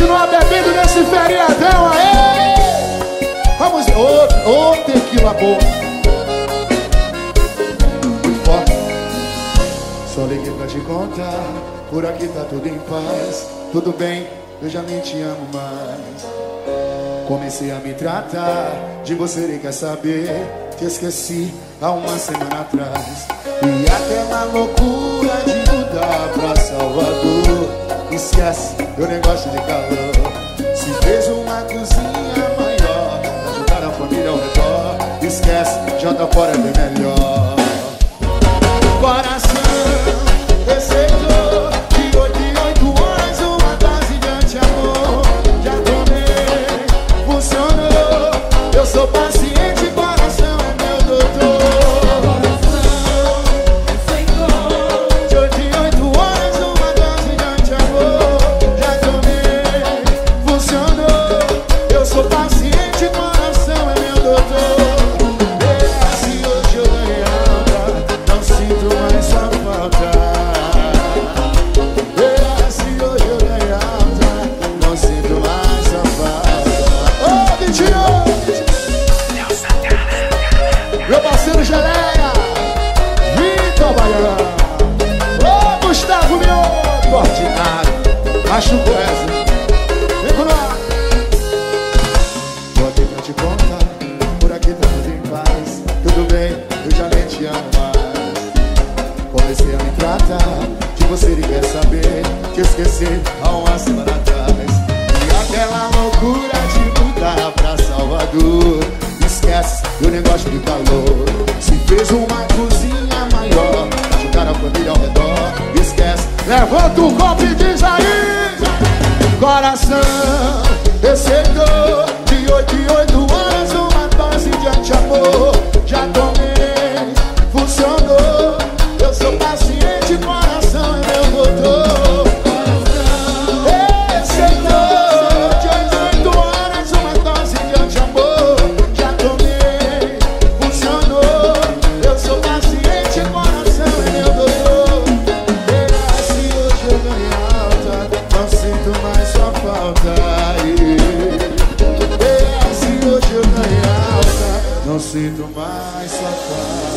continuar bebendo nesse feriadão aí. Vamos, ô, ô tequila boa. Só liguei pra te contar, por aqui tá tudo em paz. Tudo bem, eu já nem te amo mais. Comecei a me tratar de você nem quer saber. Te esqueci há uma semana atrás. E aquela loucura Esquece meu negócio de calor. Se fez uma cozinha maior, ajudar a família ao redor. Esquece, janta fora é bem melhor. Meu parceiro Geleia! Vitor Baiano! Ô, Gustavo Mioto! Ordinário! Machucou essa. Vem com nós! Botei pra te contar, por aqui tudo em paz. Tudo bem, eu já nem te amo mais. Comecei a me tratar de você e quer saber. Te esqueci há uma semana atrás. E aquela loucura de mudar pra Salvador. Esquece o negócio de calor. Fez uma cozinha maior, ajudar a família ao redor. Esquece, levanta o copo e diz aí. Coração, receitou sinto mais sua paz.